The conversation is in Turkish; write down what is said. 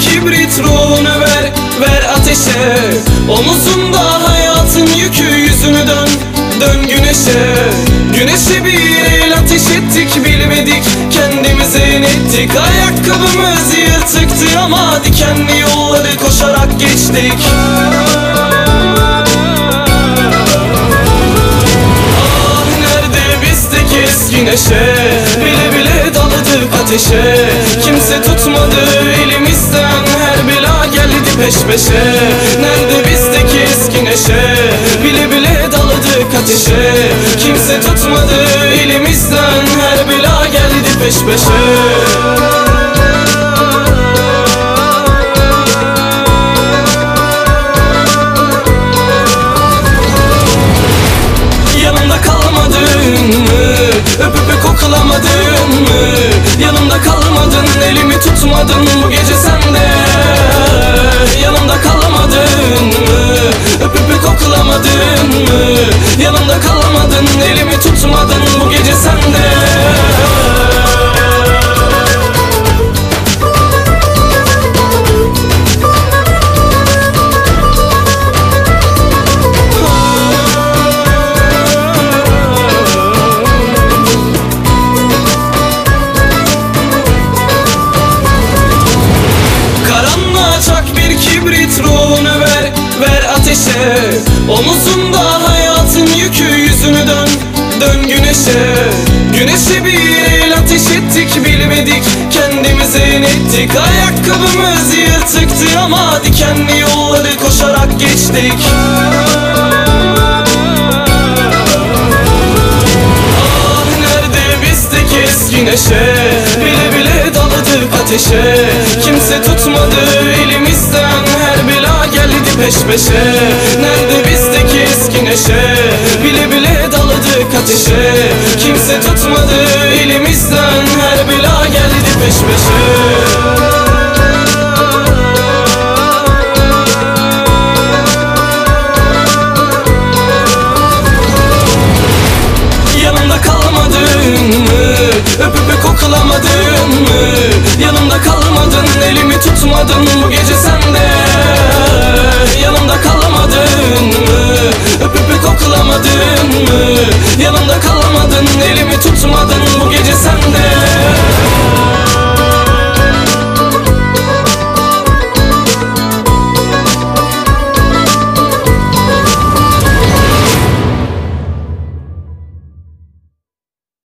kibrit ruhunu ver, ver ateşe. Omuzunda hayatın yükü yüzünü dön, dön güneşe. Güneşe bir el ateş ettik bilmedik kendimize inettik Ayakkabımız yırtıktı ama dikenli yolları koşarak geçtik. Ah nerede bizdeki eski neşe? Bile bile daladık ateşe. Peşe. Nerede bizdeki eski neşe? Bile bile daladık ateşe. Kimse tutmadı elimizden. Her bela geldi peş peşe. Yanımda kalmadın mı? Öp öpe koklamadın mı? Yanımda kalmadın, elimi tutmadın bu gece kalmadın, elimi tutmadın bu gece sende. Karanlığa bir kibrit ruhunu ver Ver ateşe. Omuzunda Güneşe bir el ateş ettik bilmedik. Kendimize inettik Ayakkabımız yırtıktı ama Dikenli yolları koşarak geçtik. Ah nerede bizdeki eski neşe? Bile bile daladık ateşe. Kimse tutmadı elimizden Her bela geldi peş peşe. Nerede ateşe Kimse tutmadı elimizden Her bela geldi peş peşe yanımda kalmadın mı? Öpüp kokulamadın mı? Yanında kalmadın Elimi tutmadın bugün Almadın elimi tutmadın.